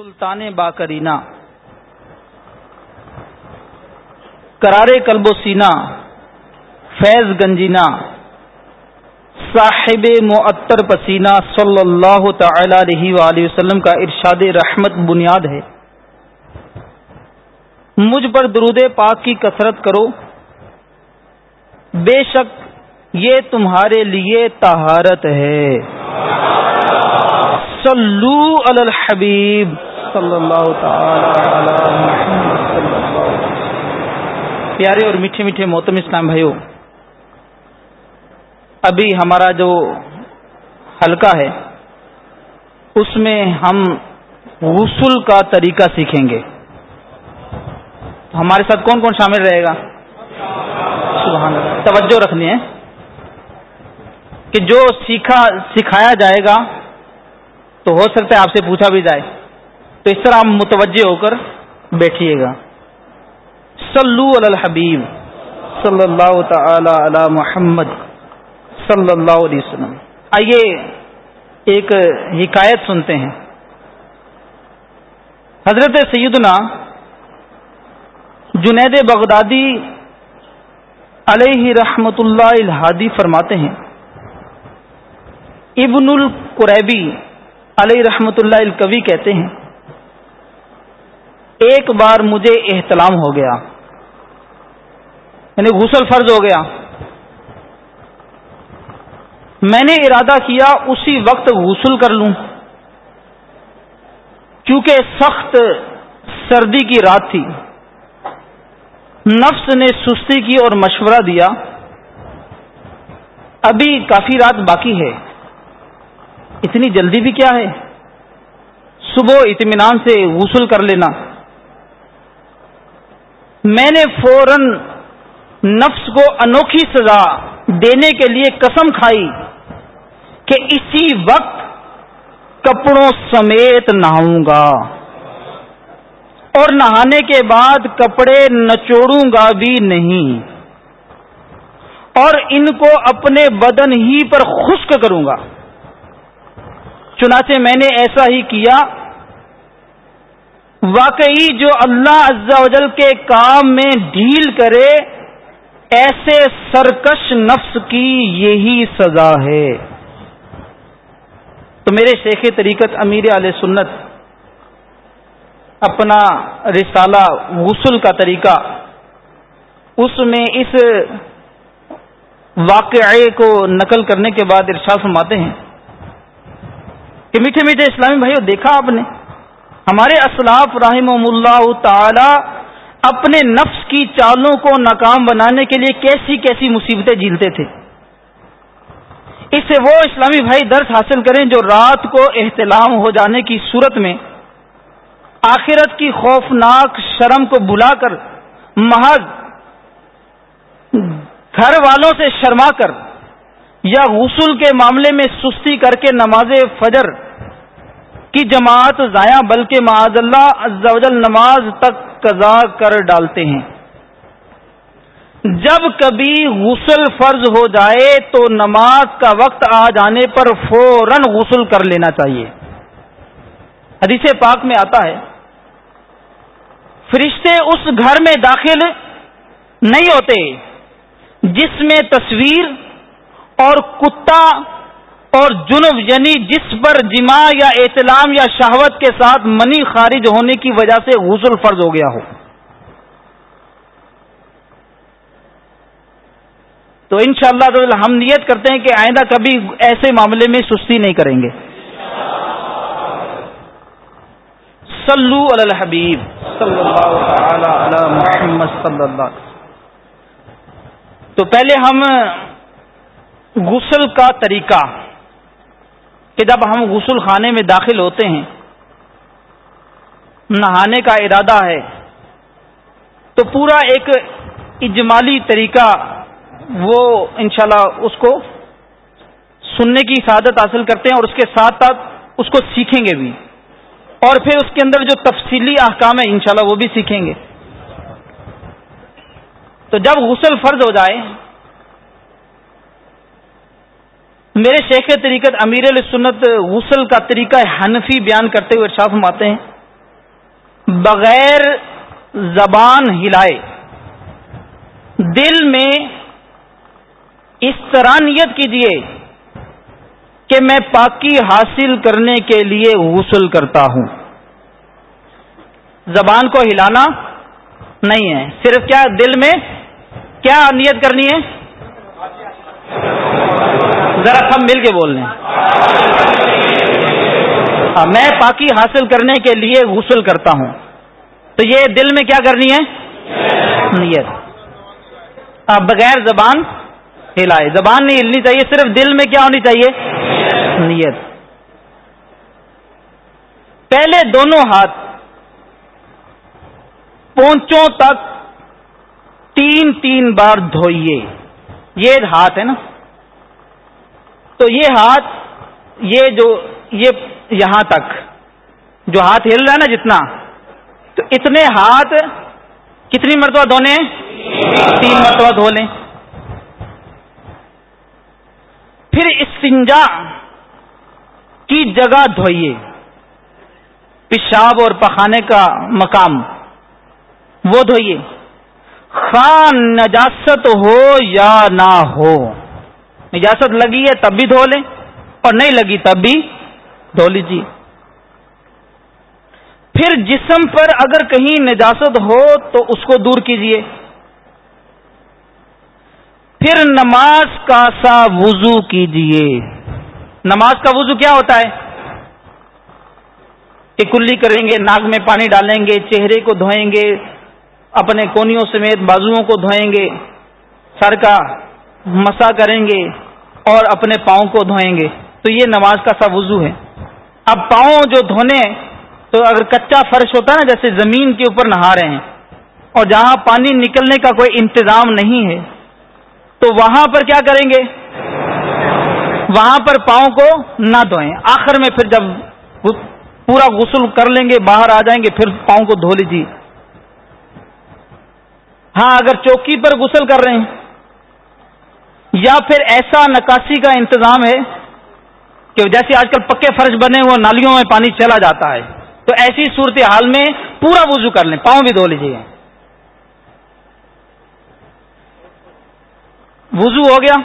سلطان باکرینا کرارے club و سینا فیض گنجینا صاحب معطر پسینہ صلی اللہ تعالی علیہ وآلہ وسلم کا ارشاد رحمت بنیاد ہے۔ مجھ پر درود پاک کی کثرت کرو۔ بے شک یہ تمہارے لیے طہارت ہے۔ صلو علی الحبیب۔ صلی اللہ تعالی پیارے اور میٹھے میٹھے محتم اسلام بھائیو، ابھی ہمارا جو حلقہ ہے، اس میں ہم غسل کا طریقہ سیکھیں گے۔ ہمارے ساتھ کون کون شامل رہے گا؟ سبحان اللہ، توجہ رکھنی ہے۔ کہ جو سیکھا، سکھایا جائے گا تو ہو سکتا ہے آپ سے پوچھا بھی جائے۔ تو اس طرح آپ متوجہ ہو کر بیٹھیے گا۔ صلو علی الحبیب۔ صلی اللہ تعالی علی محمد۔ صلی اللہ علیہ وسلم۔ آئیے ایک حکایت سنتے ہیں۔ حضرت سیدنا جنید بغدادی علیہ رحمت اللہ الحادی فرماتے ہیں۔ ابن القریبی علیہ رحمت اللہ الکوی کہتے ہیں۔ ایک بار مجھے احتلام ہو گیا۔ یعنی غسل فرض ہو گیا۔ میں نے ارادہ کیا اسی وقت غسل کر لوں۔ کیونکہ سخت سردی کی رات تھی۔ نفس نے سستی کی اور مشورہ دیا۔ ابھی کافی رات باقی ہے۔ اتنی جلدی بھی کیا ہے؟ صبح اطمینان سے غسل کر لینا۔ میں نے فوراً نفس کو انوکھی سزا دینے کے لیے قسم کھائی کہ اسی وقت کپڑوں سمیت نہاؤں گا اور نہانے کے بعد کپڑے نچوڑوں گا بھی نہیں اور ان کو اپنے بدن ہی پر خشک کروں گا۔ چنانچہ میں نے ایسا ہی کیا واقعی جو اللہ عز و جل کے کام میں ڈھیل کرے، ایسے سرکش نفس کی یہی سزا ہے۔ تو میرے شیخ طریقت امیر علیہ سنت، اپنا رسالہ غسل کا طریقہ، اس میں اس واقعے کو نقل کرنے کے بعد ارشاد فرماتے ہیں کہ میٹھے میٹھے اسلامی بھائیوں دیکھا آپ نے؟ ہمارے اسلاف رحم اللہ تعالی اپنے نفس کی چالوں کو ناکام بنانے کے لیے کیسی کیسی مصیبتیں جھیلتے تھے۔ اس سے وہ اسلامی بھائی درس حاصل کریں جو رات کو احتلام ہو جانے کی صورت میں آخرت کی خوفناک شرم کو بلا کر محض گھر والوں سے شرما کر یا غسل کے معاملے میں سستی کر کے نماز فجر کی جماعت ضائع، بلکہ معاذ اللہ عزوجل نماز تک قضا کر ڈالتے ہیں۔ جب کبھی غسل فرض ہو جائے تو نماز کا وقت آ جانے پر فوراً غسل کر لینا چاہیے۔ حدیث پاک میں آتا ہے، فرشتے اس گھر میں داخل نہیں ہوتے جس میں تصویر اور کتا اور جنب یعنی جس پر جمع یا احتلام یا شہوت کے ساتھ منی خارج ہونے کی وجہ سے غسل فرض ہو گیا ہو۔ تو انشاءاللہ اللہ ہم نیت کرتے ہیں کہ آئندہ کبھی ایسے معاملے میں سستی نہیں کریں گے۔ صلو علی الحبیب۔ صلی اللہ علی محمد صلی اللہ تو پہلے ہم غسل کا طریقہ۔ کہ جب ہم غسل خانے میں داخل ہوتے ہیں، نہانے کا ارادہ ہے، تو پورا ایک اجمالی طریقہ وہ انشاءاللہ اس کو سننے کی سعادت حاصل کرتے ہیں اور اس کے ساتھ ساتھ اس کو سیکھیں گے بھی۔ اور پھر اس کے اندر جو تفصیلی احکام ہے انشاءاللہ وہ بھی سیکھیں گے۔ تو جب غسل فرض ہو جائے میرے شیخ طریقت امیر السنت غسل کا طریقہ حنفی بیان کرتے ہوئے ارشاد فرماتے ہیں، بغیر زبان ہلائے، دل میں اس طرح نیت کیجیے کہ میں پاکی حاصل کرنے کے لیے غسل کرتا ہوں۔ زبان کو ہلانا نہیں ہے، صرف کیا دل میں کیا نیت کرنی ہے؟ ذرا سب مل کے بول لیں۔ میں پاکی حاصل کرنے کے لیے غسل کرتا ہوں۔ تو یہ دل میں کیا کرنی ہے؟ نیت۔ بغیر زبان ہلائے۔ زبان نہیں ہلنی چاہیے، صرف دل میں کیا ہونی چاہیے؟ نیت۔ پہلے دونوں ہاتھ پونچوں تک تین تین بار دھوئیے۔ یہ ہاتھ ہے نا؟ تو یہ ہاتھ، یہ جو، یہ یہاں تک، جو ہاتھ ہل رہا ہے نا جتنا، تو اتنے ہاتھ کتنی مرتبہ دھونے تین مرتبہ دھو لیں۔ پھر استنجا کی جگہ دھوئیے۔ پیشاب اور پخانے کا مقام، وہ دھوئیے۔ خان نجاست ہو یا نہ ہو۔ نجاست لگی ہے تب بھی دھو لیں، اور نہیں لگی تب بھی دھو لیجیے پھر جسم پر اگر کہیں نجاست ہو تو اس کو دور کیجیے پھر نماز کا سا وضو کیجیے نماز کا وضو کیا ہوتا ہے؟ کہ کلی کریں گے، ناک میں پانی ڈالیں گے، چہرے کو دھوئیں گے، اپنے کونیوں سمیت بازوؤں کو دھوئیں گے۔ سر کا مسا کریں گے اور اپنے پاؤں کو دھوئیں گے۔ تو یہ نماز کا سا وضو ہے۔ اب پاؤں جو دھونے، تو اگر کچا فرش ہوتا ہے نا، جیسے زمین کے اوپر نہا رہے ہیں، اور جہاں پانی نکلنے کا کوئی انتظام نہیں ہے، تو وہاں پر کیا کریں گے؟ وہاں پر پاؤں کو نہ دھوئیں۔ آخر میں پھر جب پورا غسل کر لیں گے، باہر آ جائیں گے، پھر پاؤں کو دھو لیجیے ہاں اگر چوکی پر غسل کر رہے ہیں یا پھر ایسا نکاسی کا انتظام ہے کہ جیسے آج کل پکے فرش بنے ہوئے نالیوں میں پانی چلا جاتا ہے، تو ایسی صورت حال میں پورا وضو کر لیں، پاؤں بھی دھو لیجیے وضو ہو گیا۔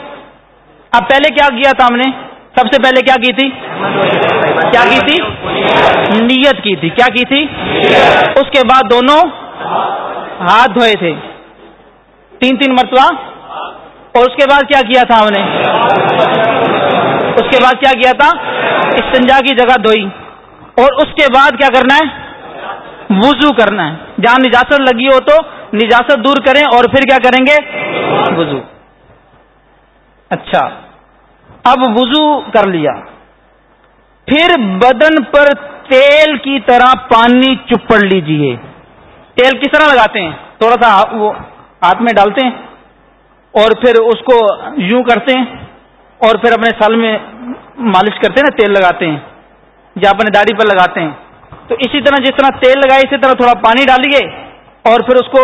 اب پہلے کیا کیا تھا ہم نے؟ سب سے پہلے کیا کی تھی؟ کیا کی تھی؟ نیت کی تھی۔ کیا کی تھی؟ اس کے بعد دونوں ہاتھ دھوئے تھے۔ تین تین مرتبہ اور اس کے بعد کیا کیا تھا ہم نے؟ اس کے بعد کیا کیا تھا؟ استنجا کی جگہ دھوئی۔ اور اس کے بعد کیا کرنا ہے؟ وضو کرنا ہے۔ جہاں نجاست لگی ہو تو نجاست دور کریں اور پھر کیا کریں گے؟ وضو۔ اچھا۔ اب وضو کر لیا۔ پھر بدن پر تیل کی طرح پانی چپڑ لیجیے۔ تیل کس طرح لگاتے ہیں؟ تھوڑا سا وہ ہاتھ میں ڈالتے ہیں۔ اور پھر اس کو یوں کرتے ہیں اور پھر اپنے سال میں مالش کرتے ہیں نا، تیل لگاتے ہیں، یا اپنے داڑھی پر لگاتے ہیں۔ تو اسی طرح جس طرح تیل لگائے اسی طرح تھوڑا پانی ڈالیے اور پھر اس کو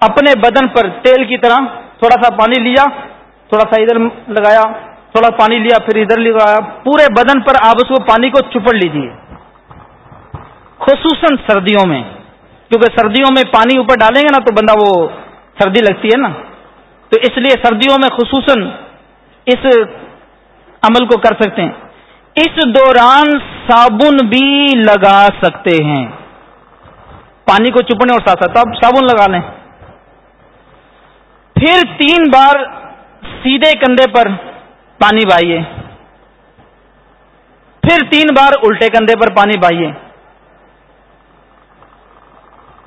اپنے بدن پر تیل کی طرح تھوڑا سا پانی لیا، تھوڑا سا ادھر لگایا، تھوڑا پانی لیا، پھر ادھر لگایا، پورے بدن پر آپ اس کو پانی کو چپڑ لیجیے خصوصاً سردیوں میں، کیونکہ سردیوں میں پانی اوپر ڈالیں گے نا، تو بندہ وہ سردی لگتی ہے نا۔ تو اس لیے سردیوں میں خصوصاً اس عمل کو کر سکتے ہیں۔ اس دوران صابن بھی لگا سکتے ہیں۔ پانی کو چپنے اور ساتھ ساتھ اب صابن لگا لیں۔ پھر تین بار سیدھے کندھے پر پانی بہائیے۔ پھر تین بار الٹے کندھے پر پانی بہائیے۔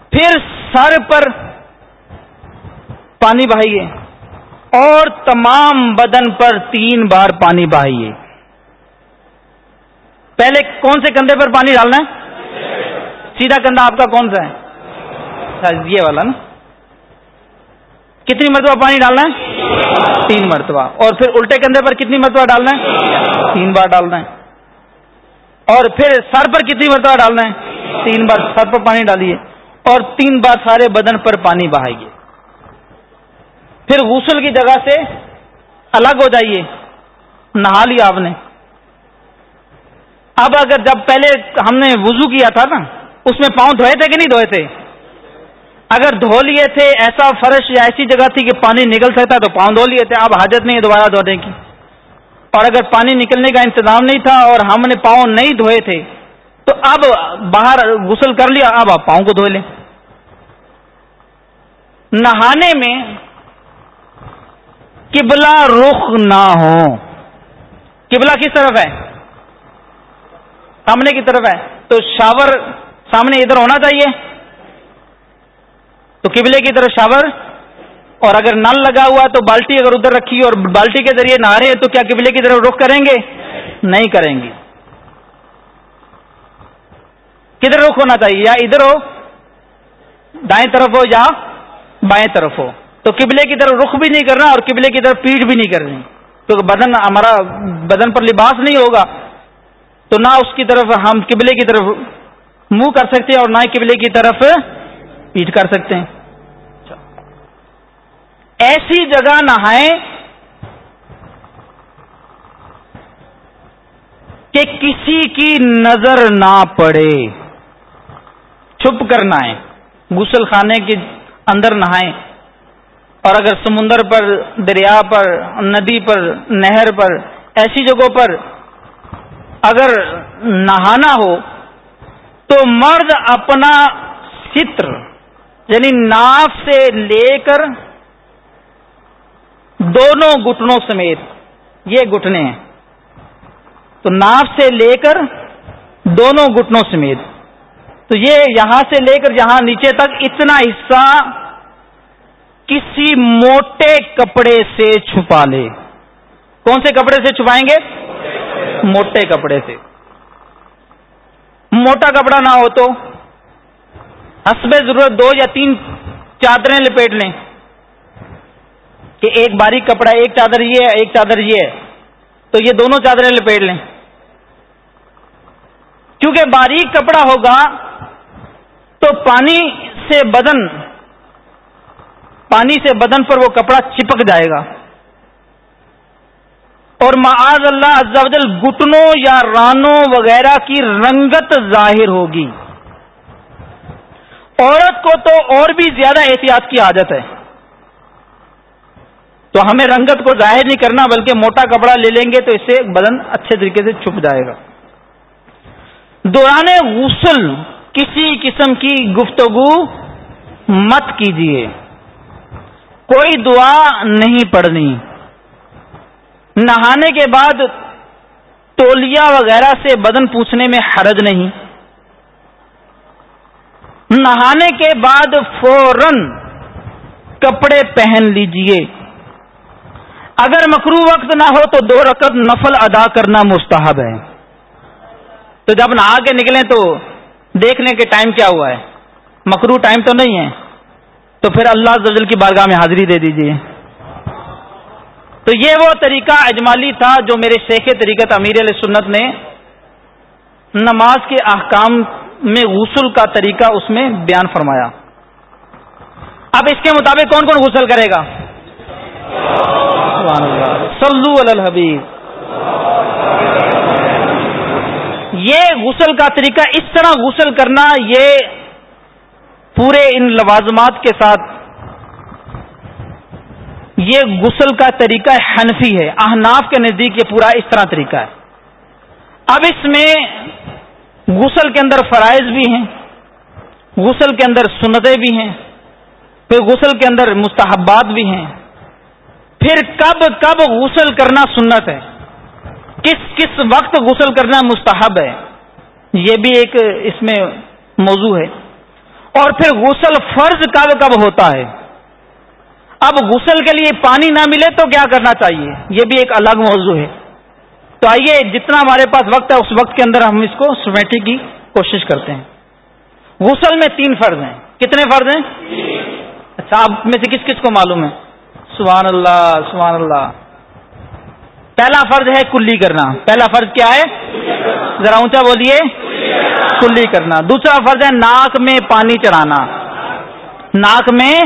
پھر سر پر پانی بہائیے۔ اور تمام بدن پر تین بار پانی بہائیے۔ پہلے کون سے کندھے پر پانی ڈالنا ہے؟ سیدھا کندھا آپ کا کون سا ہے؟ اچھا، یہ والا نا۔ کتنی مرتبہ پانی ڈالنا ہے؟ تین مرتبہ۔ اور پھر الٹے کندھے پر کتنی مرتبہ ڈالنا ہے؟ تین بار ڈالنا ہے۔ اور پھر سر پر کتنی مرتبہ ڈالنا ہے؟ تین بار سر پر پانی ڈالیے۔ اور تین بار سارے بدن پر پانی بہائیے۔ پھر غسل کی جگہ سے الگ ہو جائیے، نہا لیا آپ نے۔ اب اگر جب پہلے ہم نے وضو کیا تھا نا، اس میں پاؤں دھوئے تھے کہ نہیں دھوئے تھے؟ اگر دھو لیے تھے، ایسا فرش یا ایسی جگہ تھی کہ پانی نکل سکتا تو پاؤں دھو لیے تھے، اب حاجت نہیں دوبارہ دھونے کی۔ اور اگر پانی نکلنے کا انتظام نہیں تھا اور ہم نے پاؤں نہیں دھوئے تھے، تو اب باہر غسل کر لیا، اب آپ پاؤں کو دھو لیں۔ نہانے میں قبلہ رخ نہ ہو۔ قبلہ کس طرف ہے؟ سامنے کی طرف ہے۔ تو شاور سامنے ادھر ہونا چاہیے۔ تو قبلے کی طرف شاور۔ اور اگر نل لگا ہوا تو بالٹی اگر ادھر رکھی اور بالٹی کے ذریعے نہا رہے تو کیا قبلے کی طرف رخ کریں گے؟ نہیں کریں گے۔ کدھر رخ ہونا چاہیے؟ یا ادھر ہو، دائیں طرف ہو یا بائیں طرف ہو۔ تو قبلے کی طرف رخ بھی نہیں کرنا اور قبلے کی طرف پیٹ بھی نہیں کرنی۔ کیونکہ بدن ہمارا بدن پر لباس نہیں ہوگا۔ تو نہ اس کی طرف ہم قبلے کی طرف منہ کر سکتے ہیں اور نہ قبلے کی طرف پیٹ کر سکتے ہیں۔ ایسی جگہ نہائیں کہ کسی کی نظر نہ پڑے۔ چھپ کر نہائیں غسل خانے کے اندر نہائیں اور اگر سمندر پر، دریا پر، ندی پر، نہر پر، ایسی جگہوں پر اگر نہانا ہو، تو مرد اپنا ستر یعنی ناف سے لے کر دونوں گٹنوں سمیت، یہ گٹنے ہیں۔ تو ناف سے لے کر دونوں گٹنوں سمیت۔ تو یہ یہاں سے لے کر یہاں نیچے تک اتنا حصہ کسی موٹے کپڑے سے چھپا لے۔ کون سے کپڑے سے چھپائیں گے؟ موٹے کپڑے سے۔ موٹا کپڑا نہ ہو تو حسب ضرورت دو یا تین چادریں لپیٹ لیں کہ ایک باریک کپڑا، ایک چادر یہ ہے، ایک چادر یہ ہے۔ تو یہ دونوں چادریں لپیٹ لیں۔ کیونکہ باریک کپڑا ہوگا تو پانی سے بدن پانی سے بدن پر وہ کپڑا چپک جائے گا۔ اور معاذ اللہ جل گٹنوں یا رانوں وغیرہ کی رنگت ظاہر ہوگی۔ عورت کو تو اور بھی زیادہ احتیاط کی عادت ہے۔ تو ہمیں رنگت کو ظاہر نہیں کرنا، بلکہ موٹا کپڑا لے لیں گے تو اس سے بدن اچھے طریقے سے چھپ جائے گا۔ دوران غسل کسی قسم کی گفتگو مت کیجیے کوئی دعا نہیں پڑھنی۔ نہانے کے بعد تولیا وغیرہ سے بدن پوچھنے میں حرج نہیں۔ نہانے کے بعد فوراً کپڑے پہن لیجیے۔ اگر مکرو وقت نہ ہو تو دو رقط نفل ادا کرنا مستحب ہے۔ تو جب نہا کے نکلیں تو دیکھ لیں کہ ٹائم کیا ہوا ہے؟ مکرو ٹائم تو نہیں ہے۔ تو پھر اللہ زجل کی بارگاہ میں حاضری دے دیجیے تو یہ وہ طریقہ اجمالی تھا جو میرے شیخ طریقت امیر علیہ سنت نے نماز کے احکام میں غسل کا طریقہ اس میں بیان فرمایا۔ اب اس کے مطابق کون کون غسل کرے گا؟ صلو علی الحبیب۔ یہ غسل کا طریقہ اس طرح غسل کرنا یہ پورے ان لوازمات کے ساتھ یہ غسل کا طریقہ حنفی ہے، احناف کے نزدیک یہ پورا اس طرح طریقہ ہے۔ اب اس میں غسل کے اندر فرائض بھی ہیں، غسل کے اندر سنتیں بھی ہیں، پھر غسل کے اندر مستحبات بھی ہیں۔ پھر کب کب غسل کرنا سنت ہے؟ کس کس وقت غسل کرنا مستحب ہے؟ یہ بھی ایک اس میں موضوع ہے۔ اور پھر غسل فرض کب کب ہوتا ہے؟ اب غسل کے لیے پانی نہ ملے تو کیا کرنا چاہیے؟ یہ بھی ایک الگ موضوع ہے۔ تو آئیے جتنا ہمارے پاس وقت ہے، اس وقت کے اندر ہم اس کو سمیٹنے کی کوشش کرتے ہیں۔ غسل میں تین فرض ہیں۔ کتنے فرض ہیں؟ اچھا آپ میں سے کس کس کو معلوم ہے؟ سبحان اللہ سبحان اللہ۔ پہلا فرض ہے کلی کرنا۔ پہلا فرض کیا ہے؟ ذرا اونچا بولیے۔ کلی کرنا۔ دوسرا فرض ہے ناک میں پانی چڑھانا۔ ناک میں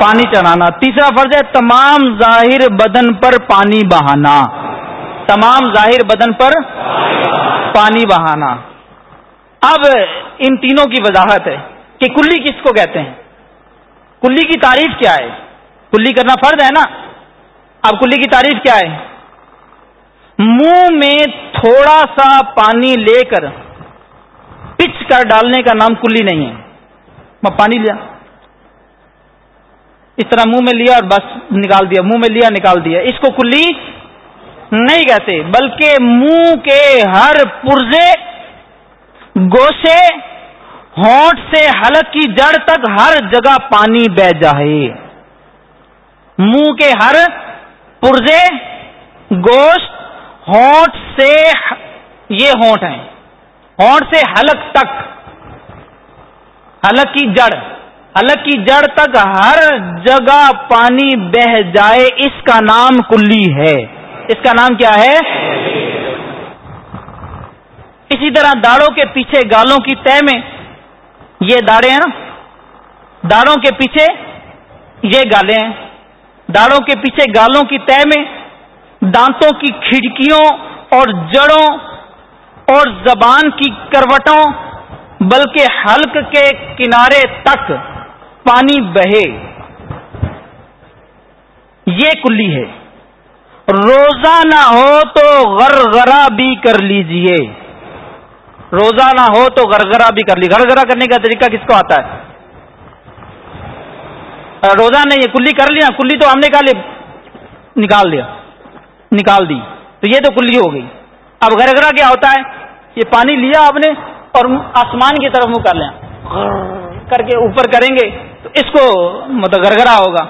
پانی چڑھانا۔ تیسرا فرض ہے تمام ظاہر بدن پر پانی بہانا۔ تمام ظاہر بدن پر پانی بہانا۔ اب ان تینوں کی وضاحت ہے کہ کلی کس کو کہتے ہیں؟ کلی کی تعریف کیا ہے؟ کلی کرنا فرض ہے نا؟ اب کلی کی تعریف کیا ہے؟ منہ میں تھوڑا سا پانی لے کر پچ کر ڈالنے کا نام کلی نہیں ہے۔ میں پانی لیا۔ اس طرح منہ میں لیا اور بس نکال دیا۔ منہ میں لیا، نکال دیا۔ اس کو کلی نہیں کہتے، بلکہ منہ کے ہر پرزے، گوشے، ہونٹ سے حلق کی جڑ تک ہر جگہ پانی بہ جائے۔ منہ کے ہر پرزے، گوشت، ہونٹ سے یہ ہونٹ ہیں۔ ہونٹ سے حلق تک۔ حلق کی جڑ۔ حلق کی جڑ تک ہر جگہ پانی بہ جائے۔ اس کا نام کلی ہے۔ اس کا نام کیا ہے؟ اسی طرح داڑوں کے پیچھے گالوں کی تہ میں یہ داڑے ہیں نا۔ داڑوں کے پیچھے یہ گالے ہیں۔ داڑوں کے پیچھے گالوں کی تہ میں دانتوں کی کھڑکیوں اور جڑوں اور زبان کی کروٹوں، بلکہ حلق کے کنارے تک پانی بہے۔ یہ کلی ہے۔ روزہ نہ ہو تو غرغرا بھی کر لیجیے۔ روزہ نہ ہو تو گرگرا بھی کر لی گرگرا کرنے کا طریقہ کس کو آتا ہے؟ روزہ نہیں کلی کر لیا، کلی تو ہم نے کہا نکال دیا نکال دی۔ تو یہ تو کلی ہو گئی۔ اب گرگرا کیا ہوتا ہے؟ یہ پانی لیا آپ نے اور آسمان کی طرف منہ کر لیا کر کے اوپر کریں گے تو اس کو مطلب گرگرا ہوگا۔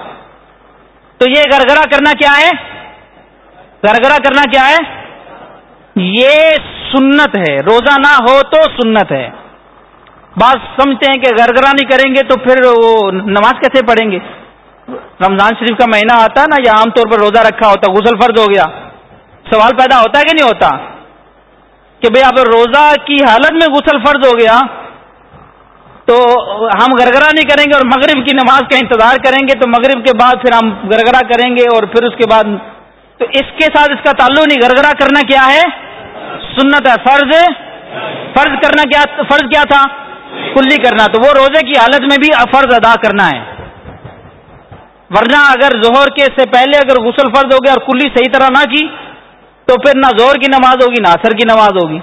تو یہ گرگرا کرنا کیا ہے؟ گرگرا کرنا کیا ہے؟ یہ سنت ہے۔ روزہ نہ ہو تو سنت ہے۔ بات سمجھتے ہیں کہ گرگرا نہیں کریں گے تو پھر وہ نماز کیسے پڑھیں گے؟ رمضان شریف کا مہینہ آتا ہے نا یا عام طور پر روزہ رکھا ہوتا، غسل فرض ہو گیا۔ سوال پیدا ہوتا ہے کہ نہیں ہوتا؟ کہ بھئی اب روزہ کی حالت میں غسل فرض ہو گیا، تو ہم گرگرا نہیں کریں گے اور مغرب کی نماز کا انتظار کریں گے، تو مغرب کے بعد پھر ہم گرگرا کریں گے اور پھر اس کے بعد تو اس کے ساتھ اس کا تعلق نہیں گرگرا کرنا کیا ہے؟ سنت ہے، فرض فرض کرنا کیا، فرض کیا تھا؟ کلی کرنا، تو وہ روزے کی حالت میں بھی فرض ادا کرنا ہے۔ ورنہ اگر زہر کے سے پہلے اگر غسل فرض ہو گیا اور کلی صحیح طرح نہ کی تو پھر نہ زہر کی نماز ہوگی، نہ اثر کی نماز ہوگی۔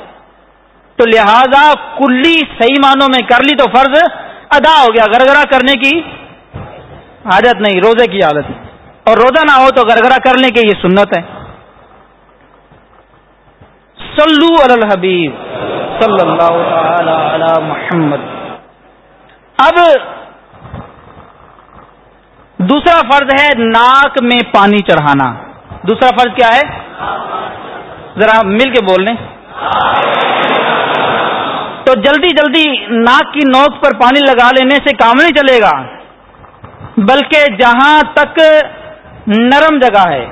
تو لہذا کلی صحیح معنوں میں کر لی تو فرض ادا ہو گیا گرگرا کرنے کی حاجت نہیں، روزے کی حالت اور روزہ نہ ہو تو گرگرا کرنے کی یہ سنت ہے۔ صلو علی الحبیب صلی اللہ تعالی علی محمد۔ اب دوسرا فرض ہے ناک میں پانی چڑھانا۔ دوسرا فرض کیا ہے؟ ذرا مل کے بول لیں۔ تو جلدی جلدی ناک کی نوک پر پانی لگا لینے سے کام نہیں چلے گا، بلکہ جہاں تک نرم جگہ ہے۔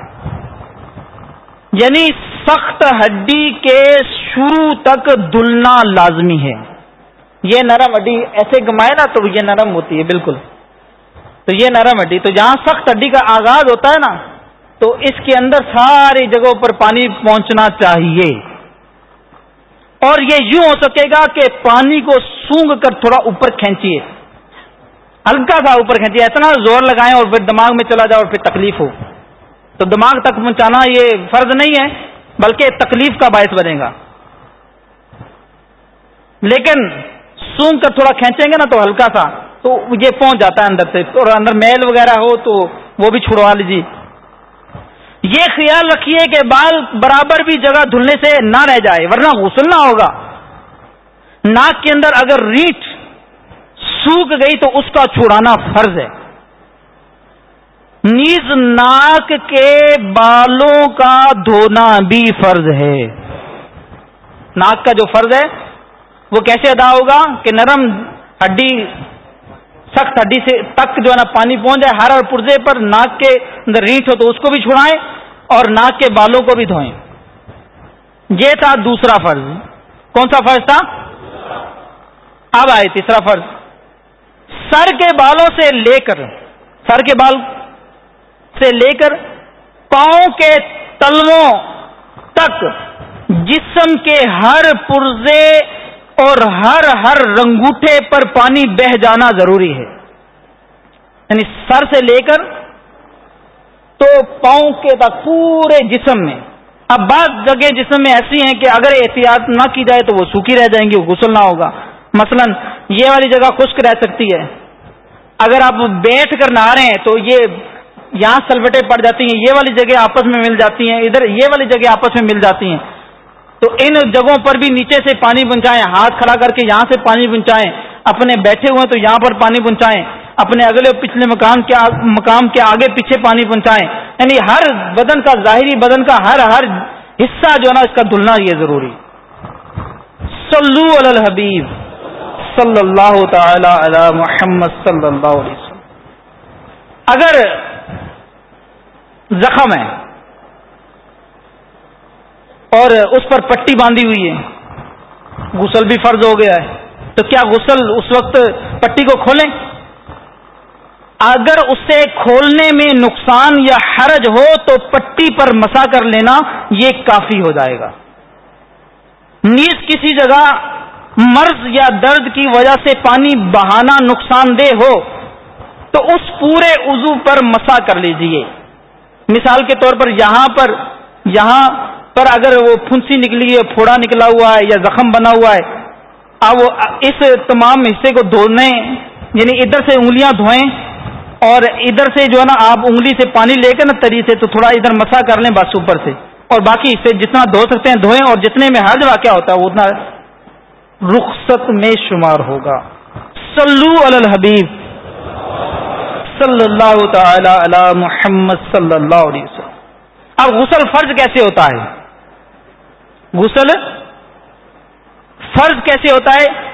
یعنی سخت ہڈی کے شروع تک دلنا لازمی ہے۔ یہ نرم ہڈی ایسے گمائے نا تو یہ نرم ہوتی ہے، بالکل۔ تو یہ نرم ہڈی، تو جہاں سخت ہڈی کا آغاز ہوتا ہے نا تو اس کے اندر ساری جگہوں پر پانی پہنچنا چاہیے۔ اور یہ یوں ہو سکے گا کہ پانی کو سونگ کر تھوڑا اوپر کھینچیے۔ ہلکا سا اوپر کھینچیے، اتنا زور لگائیں اور پھر دماغ میں چلا جائے اور پھر تکلیف ہو۔ تو دماغ تک پہنچانا یہ فرض نہیں ہے، بلکہ تکلیف کا باعث بنے گا۔ لیکن سونگ کر تھوڑا کھینچیں گے نا تو ہلکا سا تو یہ پہنچ جاتا ہے اندر سے۔ اور اندر میل وغیرہ ہو تو وہ بھی چھڑوا لیجیے۔ یہ خیال رکھیے کہ بال برابر بھی جگہ دھلنے سے نہ رہ جائے، ورنہ غسل نہ ہوگا۔ ناک کے اندر اگر ریچھ سوکھ گئی تو اس کا چھڑانا فرض ہے۔ نیز ناک کے بالوں کا دھونا بھی فرض ہے۔ ناک کا جو فرض ہے، وہ کیسے ادا ہوگا کہ نرم ہڈی سخت ہڈی سے تک جو ہے نا پانی پہنچ جائے، ہر اور پرزے پر ناک کے اندر ریٹ ہو تو اس کو بھی چھڑائیں اور ناک کے بالوں کو بھی دھوئیں۔ یہ تھا دوسرا فرض۔ کون سا فرض تھا؟ اب آئے تیسرا فرض۔ سر کے بالوں سے لے کر، سر کے بال سے لے کر پاؤں کے تلووں تک جسم کے ہر پرزے اور ہر ہر رنگوٹے پر پانی بہ جانا ضروری ہے۔ یعنی سر سے لے کر تو پاؤں کے تک پورے جسم میں۔ اب بعض جگہ جسم میں ایسی ہیں کہ اگر احتیاط نہ کی جائے تو وہ سوکھی رہ جائیں گی، وہ غسل نہ ہوگا۔ مثلا یہ والی جگہ خشک رہ سکتی ہے۔ اگر آپ بیٹھ کر نہا رہے ہیں تو یہ یہاں سلوٹیں پڑ جاتی ہیں، یہ والی جگہ آپس میں مل جاتی ہیں، ادھر یہ والی جگہ آپس میں مل جاتی ہیں۔ تو ان جگہوں پر بھی نیچے سے پانی پہنچائیں، ہاتھ کھڑا کر کے یہاں سے پانی پہنچائیں، اپنے بیٹھے ہوئے تو یہاں پر پانی پہنچائیں، اپنے اگلے پچھلے مقام کے مقام کے آگے پیچھے پانی پہنچائیں۔ یعنی ہر بدن کا، ظاہری بدن کا ہر ہر حصہ جو ہے نا، اس کا دھلنا یہ ضروری صلو علی الحبیب صلی اللہ تعالی علی محمد صلی اللہ علیہ وسلم۔ اگر زخم ہے اور اس پر پٹی باندھی ہوئی ہے۔ غسل بھی فرض ہو گیا ہے۔ تو کیا غسل اس وقت پٹی کو کھولیں؟ اگر اسے کھولنے میں نقصان یا حرج ہو تو پٹی پر مسا کر لینا یہ کافی ہو جائے گا۔ نیز کسی جگہ مرض یا درد کی وجہ سے پانی بہانا نقصان دہ ہو تو اس پورے عضو پر مسا کر لیجیے۔ مثال کے طور پر یہاں پر، یہاں پر اگر وہ پھنسی نکلی ہے، پھوڑا نکلا ہوا ہے یا زخم بنا ہوا ہے اب اس تمام حصے کو دھونے یعنی ادھر سے انگلیاں دھوئیں اور ادھر سے جو ہے نا آپ انگلی سے پانی لے کے نا تری سے تو تھوڑا ادھر مسا کر لیں بس اوپر سے۔ اور باقی اس سے جتنا دھو سکتے ہیں، دھوئیں اور جتنے میں حرج واقع ہوتا ہے، وہ اتنا رخصت میں شمار ہوگا۔ صلو علی الحبیب۔ صلی اللہ تعالی علی محمد صلی اللہ علیہ وسلم۔ اب غسل فرض کیسے ہوتا ہے؟ غسل فرض کیسے ہوتا ہے؟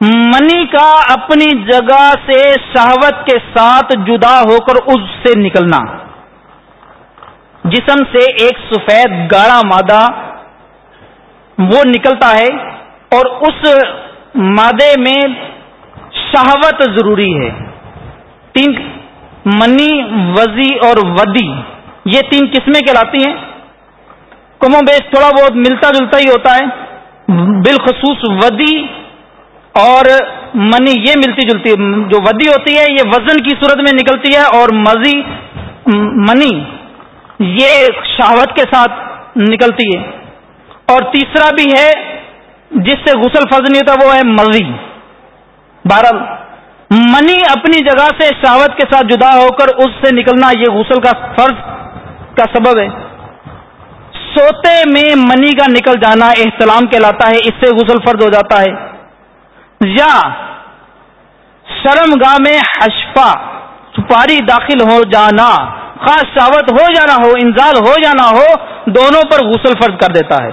منی کا اپنی جگہ سے شہوت کے ساتھ جدا ہو کر اس سے نکلنا۔ جسم سے ایک سفید گاڑا مادہ وہ نکلتا ہے اور اس مادے میں شہوت ضروری ہے۔ تین، منی، وزی اور ودی، یہ تین قسمیں کہلاتی ہیں؟ کمو بیش تھوڑا بہت ملتا جلتا ہی ہوتا ہے۔ بالخصوص ودی اور منی یہ ملتی جلتی، جو ودی ہوتی ہے، یہ وزن کی صورت میں نکلتی ہے اور مزی، منی یہ شہوت کے ساتھ نکلتی ہے۔ اور تیسرا بھی ہے، جس سے غسل فرض نہیں ہوتا، وہ ہے مزی۔ بارہ منی اپنی جگہ سے شہوت کے ساتھ جدا ہو کر اس سے نکلنا یہ غسل کا فرض کا سبب ہے۔ سوتے میں منی کا نکل جانا احتلام کہلاتا ہے، اس سے غسل فرض ہو جاتا ہے۔ یا شرم گاہ میں حشفا سپاری داخل ہو جانا، خاص شاوت ہو جانا ہو، انزال ہو جانا ہو، دونوں پر غسل فرض کر دیتا ہے۔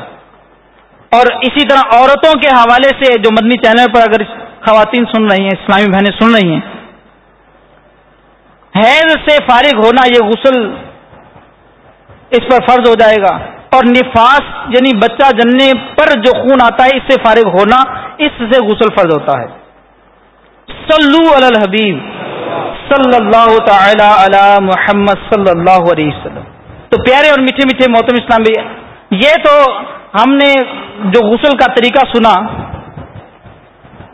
اور اسی طرح عورتوں کے حوالے سے جو مدنی چینل پر اگر خواتین سن رہی ہیں، اسلامی بہنیں سن رہی ہیں حیض سے فارغ ہونا، یہ غسل اس پر فرض ہو جائے گا۔ اور نفاس یعنی بچہ جننے پر جو خون آتا ہے، اس سے فارغ ہونا، اس سے غسل فرض ہوتا ہے۔ صلو علی الحبیب صلی اللہ تعالی علی محمد صلی اللہ علیہ وسلم۔ تو پیارے اور میٹھے میٹھے محتم اسلام بھی یہ تو ہم نے جو غسل کا طریقہ سنا،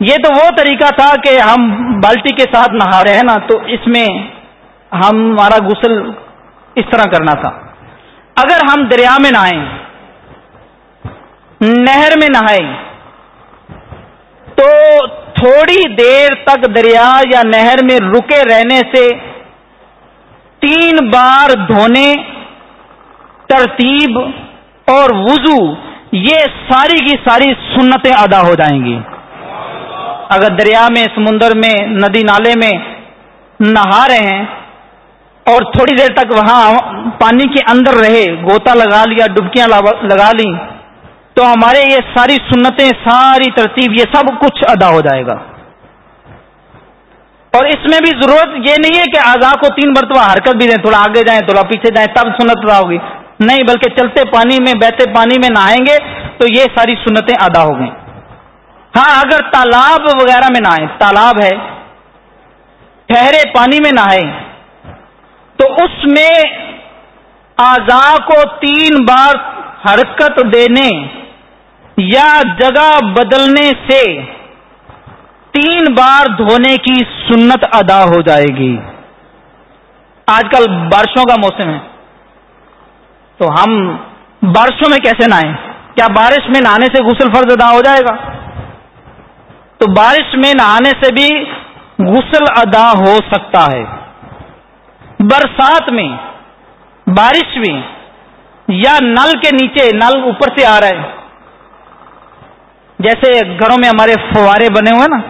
یہ تو وہ طریقہ تھا کہ ہم بالٹی کے ساتھ نہا رہے ہیں نا، تو اس میں ہمارا غسل اس طرح کرنا تھا۔ اگر ہم دریا میں نہائیں، نہر میں نہائیں، تو تھوڑی دیر تک دریا یا نہر میں رکے رہنے سے تین بار دھونے، ترتیب اور وضو، یہ ساری کی ساری سنتیں ادا ہو جائیں گی۔ اگر دریا میں، سمندر میں، ندی نالے میں نہا رہے ہیں اور تھوڑی دیر تک وہاں پانی کے اندر رہے، گوتا لگا لیا، ڈبکیاں لگا لی تو ہمارے یہ ساری سنتیں، ساری ترتیب، یہ سب کچھ ادا ہو جائے گا۔ اور اس میں بھی ضرورت یہ نہیں ہے کہ آزا کو تین مرتبہ حرکت بھی دیں، تھوڑا آگے جائیں، تھوڑا پیچھے جائیں، تب سنت ادا ہوگی۔ نہیں، بلکہ چلتے پانی میں بہتے پانی میں نہائیں گے، تو یہ ساری سنتیں ادا ہو گئیں۔ ہاں اگر تالاب وغیرہ میں نہائیں، تالاب ہے، ٹھہرے پانی میں نہائیں، تو اس میں آزا کو تین بار حرکت دینے یا جگہ بدلنے سے تین بار دھونے کی سنت ادا ہو جائے گی۔ آج کل بارشوں کا موسم ہے۔ تو ہم بارشوں میں کیسے نہائیں؟ کیا بارش میں نہانے سے غسل فرض ادا ہو جائے گا؟ تو بارش میں نہانے سے بھی غسل ادا ہو سکتا ہے۔ برسات میں بارش میں یا نل کے نیچے، نل اوپر سے آ رہا ہے۔ جیسے گھروں میں ہمارے فوارے بنے ہوئے نا،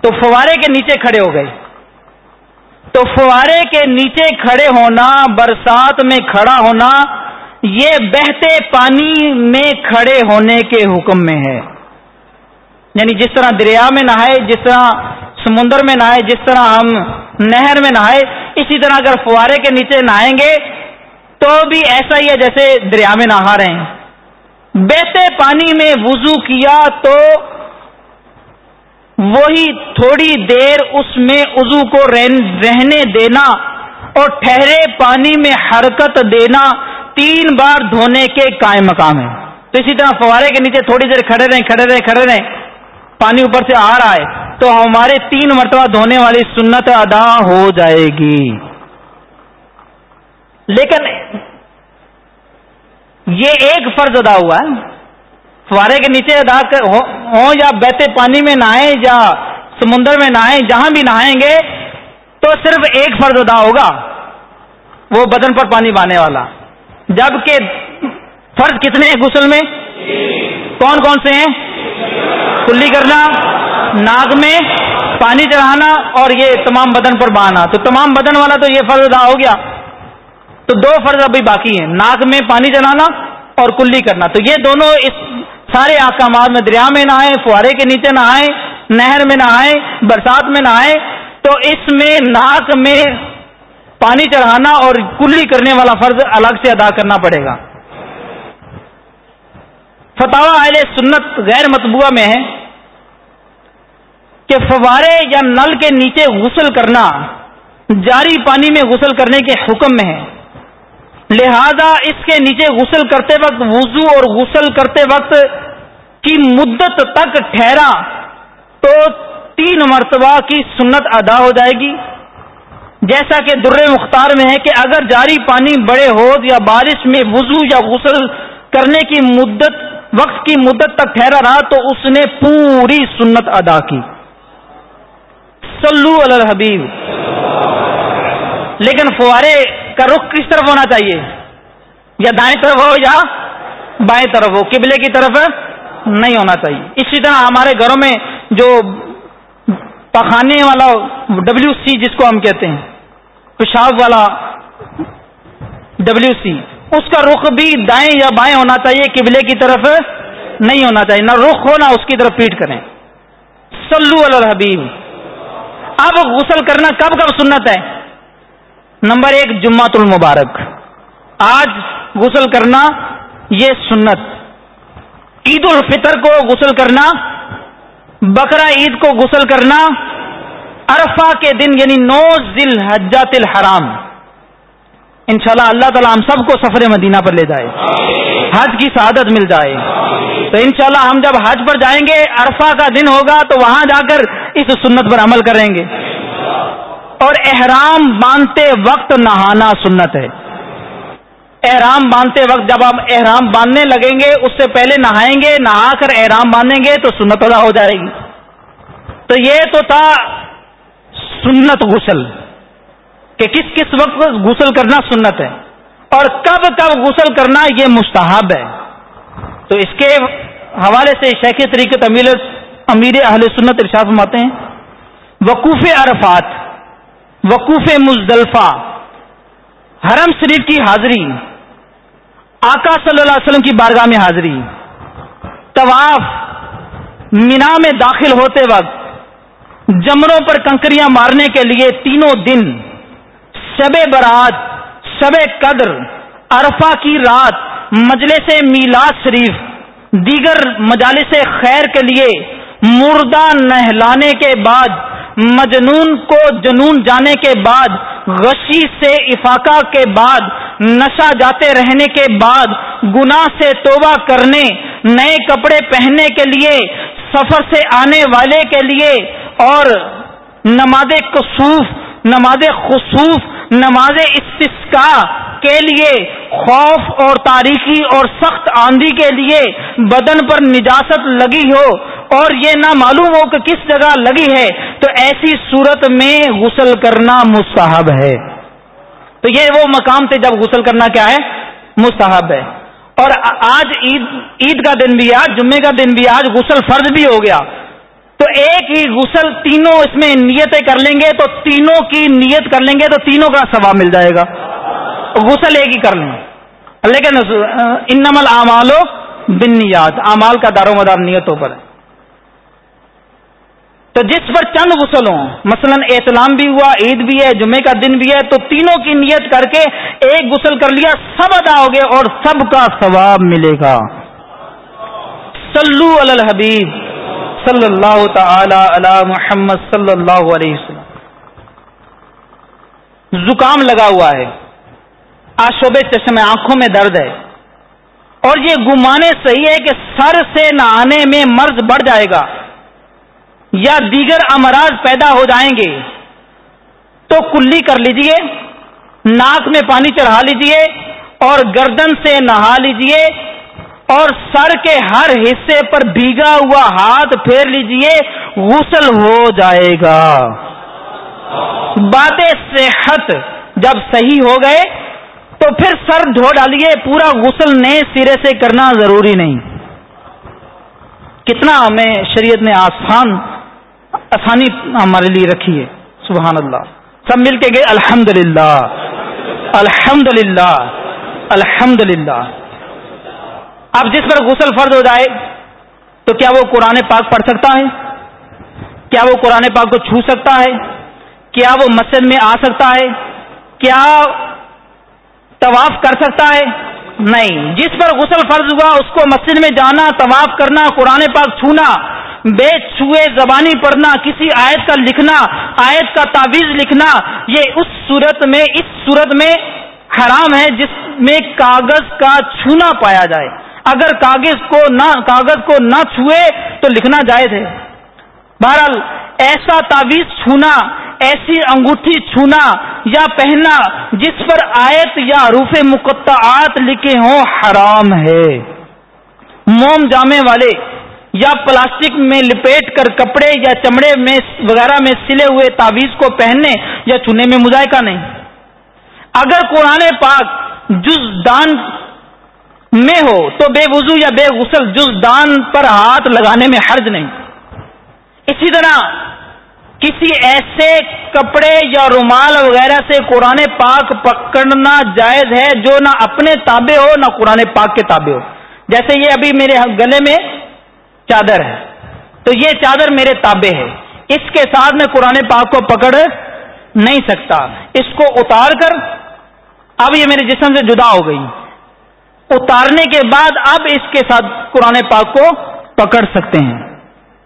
تو فوارے کے نیچے کھڑے ہو گئے۔ تو فوارے کے نیچے کھڑے ہونا، برسات میں کھڑا ہونا، یہ بہتے پانی میں کھڑے ہونے کے حکم میں ہے۔ یعنی جس طرح دریا میں نہائے، جس طرح سمندر میں نہائے، جس طرح ہم نہر میں نہائے، اسی طرح اگر فوارے کے نیچے نہائیں گے، تو بھی ایسا ہی ہے جیسے دریا میں نہا رہے ہیں۔ بہتے پانی میں وضو کیا تو وہی تھوڑی دیر اس میں وضو کو رہنے دینا اور ٹھہرے پانی میں حرکت دینا تین بار دھونے کے قائم مقام ہے تو اسی طرح فوارے کے نیچے تھوڑی دیر کھڑے رہیں کھڑے رہیں کھڑے رہیں، پانی اوپر سے آ رہا ہے۔ تو ہمارے تین مرتبہ دھونے والی سنت ادا ہو جائے گی۔ لیکن یہ ایک فرض ادا ہوا ہے۔ فوارے کے نیچے ادا ہوں یا بہتے پانی میں نہائیں یا سمندر میں نہائیں، جہاں بھی نہائیں گے، تو صرف ایک فرض ادا ہوگا۔ وہ بدن پر پانی بانے والا۔ جبکہ فرض کتنے ہیں غسل میں؟ کون کون سے ہیں؟ کلی کرنا۔ ناک میں پانی چڑھانا اور یہ تمام بدن پر بہانا۔ تو تمام بدن والا تو یہ فرض ادا ہو گیا۔ تو دو فرض ابھی باقی ہیں۔ ناک میں پانی چڑھانا اور کلی کرنا۔ تو یہ دونوں اس سارے احکامات میں دریا میں نہائے فوارے کے نیچے نہائے نہر میں نہائے برسات میں نہائے تو اس میں ناک میں پانی چڑھانا اور کلی کرنے والا فرض الگ سے ادا کرنا پڑے گا۔ فتح اہل سنت غیر مطبوعہ میں ہے کہ فوارے یا نل کے نیچے غسل کرنا جاری پانی میں غسل کرنے کے حکم میں ہے۔ لہذا اس کے نیچے غسل کرتے وقت وضو اور غسل کرتے وقت کی مدت تک ٹھہرا تو تین مرتبہ کی سنت ادا ہو جائے گی۔ جیسا کہ در مختار میں ہے کہ اگر جاری پانی بڑے ہو یا بارش میں وضو یا غسل کرنے کی مدت، وقت کی مدت تک ٹھہرا رہا تو اس نے پوری سنت ادا کی۔ سلو الحبیب۔ لیکن فوارے کا رخ کس طرف ہونا چاہیے؟ یا دائیں طرف ہو یا بائیں طرف ہو؟ قبلے کی طرف نہیں ہونا چاہیے۔ اسی طرح ہمارے گھروں میں جو پخانے والا ڈبلو سی جس کو ہم کہتے ہیں، پیشاب والا ڈبلو سی اس کا رخ بھی دائیں یا بائیں ہونا چاہیے، قبلے کی طرف نہیں ہونا چاہیے۔ نہ رخ ہو نہ اس کی طرف پیٹ کریں۔ سلو الحبیب۔ اب غسل کرنا کب کب سنت ہے؟ نمبر ایک جمعت المبارک۔ آج غسل کرنا یہ سنت۔ عید الفطر کو غسل کرنا بکرا عید کو غسل کرنا، عرفہ کے دن یعنی نو ذی حجات الحرام۔ انشاءاللہ اللہ تعالی ہم سب کو سفر مدینہ پر لے جائے، حج کی سعادت مل جائے۔ تو انشاءاللہ ہم جب حج پر جائیں گے، عرفہ کا دن ہوگا، تو وہاں جا کر اس سنت پر عمل کریں گے۔ اور احرام باندھتے وقت نہانا سنت ہے۔ احرام باندھتے وقت جب آپ احرام باندھنے لگیں گے، اس سے پہلے نہائیں گے، نہا کر احرام باندھیں گے، تو سنت ادا ہو جائے گی۔ تو یہ تو تھا سنت غسل۔ کہ کس کس وقت غسل کرنا سنت ہے اور کب کب غسل کرنا یہ مستحب ہے۔ تو اس کے حوالے سے شیخ طریقت امیر امیر اہل سنت ارشاد فرماتے ہیں، وقوف عرفات، وقوف مزدلفہ، حرم شریف کی حاضری، آقا صلی اللہ علیہ وسلم کی بارگاہ میں حاضری، طواف، مینا میں داخل ہوتے وقت، جمروں پر کنکریاں مارنے کے لیے تینوں دن شب برات، شب قدر، عرفہ کی رات، مجلس میلاد شریف، دیگر مجالس خیر کے لیے مردہ نہلانے کے بعد، مجنون کو جنون جانے کے بعد، غشی سے افاقہ کے بعد، نشہ جاتے رہنے کے بعد، گناہ سے توبہ کرنے، نئے کپڑے پہننے کے لیے، سفر سے آنے والے کے لیے، اور نماز کسوف، نماز خصوف نماز استسکا کے لیے خوف اور تاریخی اور سخت آندھی کے لیے بدن پر نجاست لگی ہو اور یہ نہ معلوم ہو کہ کس جگہ لگی ہے، تو ایسی صورت میں غسل کرنا مستحب ہے۔ تو یہ وہ مقام تھے جب غسل کرنا کیا ہے؟ مستحب ہے۔ اور آج عید عید کا دن بھی آج جمعے کا دن بھی آج غسل فرض بھی ہو گیا۔ تو ایک ہی غسل تینوں اس میں نیتیں کر لیں گے، تو تینوں کی نیت کر لیں گے تو تینوں کا ثواب مل جائے گا۔ غسل ایک ہی کر لیں۔ لیکن انمل امالو بن نیات امال کا دار و مدار نیتوں پر تو جس پر چند غسل ہوں، مثلا احتلام بھی ہوا، عید بھی ہے جمعے کا دن بھی ہے، تو تینوں کی نیت کر کے ایک غسل کر لیا، سب ادا ہو گئے اور سب کا ثواب ملے گا۔ سلو الحبیب۔ صلی اللہ تعالی علی محمد صلی اللہ علیہ وسلم۔ زکام لگا ہوا ہے۔ آشوبے چشمے آنکھوں میں درد ہے۔ اور یہ گمانے صحیح ہے کہ سر سے نہانے میں مرض بڑھ جائے گا۔ یا دیگر امراض پیدا ہو جائیں گے۔ تو کلی کر لیجیے۔ ناک میں پانی چڑھا لیجیے۔ اور گردن سے نہا لیجیے۔ اور سر کے ہر حصے پر بھیگا ہوا ہاتھ پھیر لیجیے، غسل ہو جائے گا۔ بات صحت جب صحیح ہو گئے، تو پھر سر دھو ڈالیے، پورا غسل نئے سرے سے کرنا ضروری نہیں۔ کتنا ہمیں شریعت نے آسان، آسانی ہمارے لیے رکھی ہے، سبحان اللہ۔ سب مل کے گئے الحمد للہ الحمد للہ الحمد للہ اب جس پر غسل فرض ہو جائے تو کیا وہ قرآن پاک پڑھ سکتا ہے؟ کیا وہ قرآن پاک کو چھو سکتا ہے؟ کیا وہ مسجد میں آ سکتا ہے؟ کیا طواف کر سکتا ہے؟ نہیں۔ جس پر غسل فرض ہوا، اس کو مسجد میں جانا، طواف کرنا، قرآن پاک چھونا، بے چھوئے زبانی پڑھنا، کسی آیت کا لکھنا، آیت کا تعویذ لکھنا، یہ اس صورت میں، اس صورت میں حرام ہے جس میں کاغذ کا چھونا پایا جائے۔ اگر کاغذ کو نہ کاغذ کو نہ چھوئے تو لکھنا جائز ہے۔ بہرحال، ایسا تعویذ چھونا، ایسی انگوٹھی چھونا یا پہننا جس پر آیت یا روف مقطعات لکھے ہوں حرام ہے۔ موم جامے والے یا پلاسٹک میں لپیٹ کر کپڑے یا چمڑے میں وغیرہ میں سلے ہوئے تعویذ کو پہننے یا چونے میں مذائقہ نہیں۔ اگر قرآن پاک جز دان میں ہو تو بے وضو یا بے غسل جز دان پر ہاتھ لگانے میں حرج نہیں۔ اسی طرح کسی ایسے کپڑے یا رومال وغیرہ سے قرآن پاک پکڑنا جائز ہے جو نہ اپنے تابع ہو نہ قرآن پاک کے تابع ہو۔ جیسے یہ ابھی میرے گلے میں چادر ہے۔ تو یہ چادر میرے تابع ہے۔ اس کے ساتھ میں قرآن پاک کو پکڑ نہیں سکتا۔ اس کو اتار کر، اب یہ میرے جسم سے جدا ہو گئی۔ اتارنے کے بعد اب اس کے ساتھ قرآن پاک کو پکڑ سکتے ہیں۔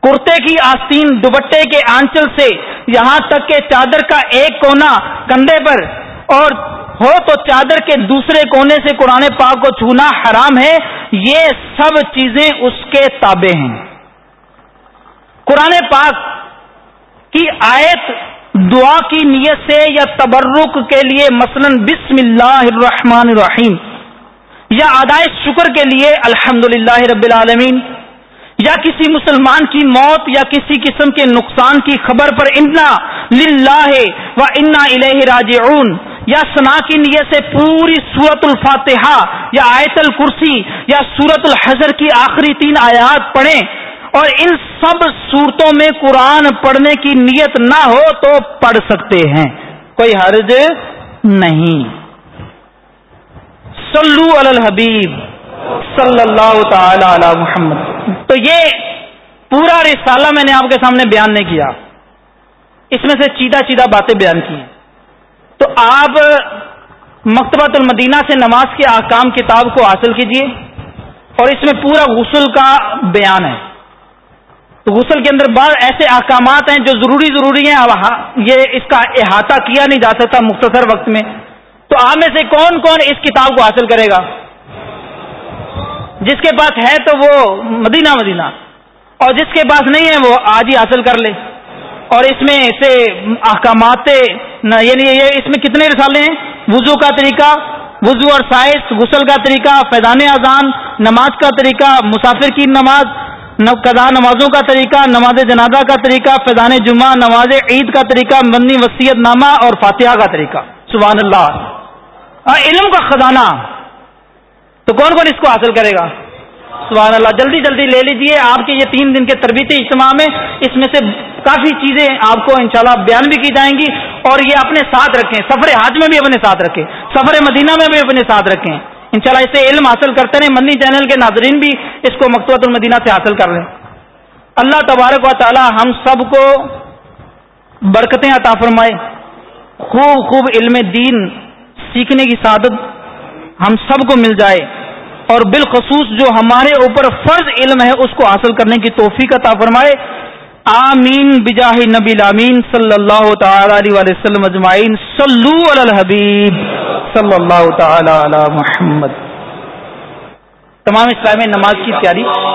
کرتے کی آستین دوبٹے کے آنچل سے یہاں تک کہ چادر کا ایک کونا کندھے پر اور ہو تو چادر کے دوسرے کونے سے قرآن پاک کو چھونا حرام ہے۔ یہ سب چیزیں اس کے تابع ہیں۔ قرآن پاک کی آیت دعا کی نیت سے یا تبرک کے لیے مثلا بسم اللہ الرحمن الرحیم۔ یا ادائے شکر کے لیے الحمد رب العالمین، یا کسی مسلمان کی موت یا کسی قسم کے نقصان کی خبر پر انا للہ و انا الہ راجعون، یا سنا کی نیت سے پوری سورت الفاتحہ یا آیت الکرسی یا سورت الحضر کی آخری تین آیات پڑھیں اور ان سب صورتوں میں قرآن پڑھنے کی نیت نہ ہو تو پڑھ سکتے ہیں۔ کوئی حرج نہیں۔ صلو علی الحبیب صلی اللہ تعالی علی محمد۔ تو یہ پورا رسالہ میں نے آپ کے سامنے بیان نہیں کیا۔ اس میں سے چیدہ چیدہ باتیں بیان کی۔ تو آپ مکتبۃ المدینہ سے نماز کے احکام کتاب کو حاصل کیجیے اور اس میں پورا غسل کا بیان ہے۔ تو غسل کے اندر بعض ایسے احکامات ہیں جو ضروری ضروری ہیں۔ ہاں، یہ اس کا احاطہ کیا نہیں جا سکتا مختصر وقت میں۔ تو آپ میں سے کون کون اس کتاب کو حاصل کرے گا؟ جس کے پاس ہے تو وہ مدینہ مدینہ۔ اور جس کے پاس نہیں ہے وہ آج ہی حاصل کر لے۔ اور اس میں سے احکامات یعنی یہ اس میں کتنے رسالے ہیں؟ وضو کا طریقہ، وضو اور سائز غسل کا طریقہ، فیضان اذان، نماز کا طریقہ، مسافر کی نماز قضا نمازوں کا طریقہ، نماز جنازہ کا طریقہ، فیضان جمعہ، نماز عید کا طریقہ، مدنی وسیعت نامہ اور فاتحہ کا طریقہ۔ سبحان اللہ۔ ہاں، علم کا خزانہ۔ تو کون کون اس کو حاصل کرے گا؟ سبحان اللہ، جلدی جلدی لے لیجیے۔ آپ کے یہ تین دن کے تربیتی اجتماع میں اس میں سے کافی چیزیں آپ کو انشاءاللہ بیان بھی کی جائیں گی اور یہ اپنے ساتھ رکھیں۔ سفر حج میں بھی اپنے ساتھ رکھیں۔ سفر مدینہ میں بھی اپنے ساتھ رکھیں۔ انشاءاللہ اسے علم حاصل کرتے رہیں۔ مدنی چینل کے ناظرین بھی اس کو مقصوط المدینہ سے حاصل کر لیں۔ اللہ تبارک و تعالی ہم سب کو برکتیں عطا فرمائے۔ خوب خوب علم دین سیکھنے کی سعادت ہم سب کو مل جائے اور بالخصوص جو ہمارے اوپر فرض علم ہے اس کو حاصل کرنے کی توفیق عطا فرمائے۔ آمین، بجاہ نبی الامین صلی اللہ تعالی علیہ وسلم اجمعین۔ صلو علی الحبیب صلی اللہ تعالی علی محمد۔ تمام اسلامی نماز کی تیاری۔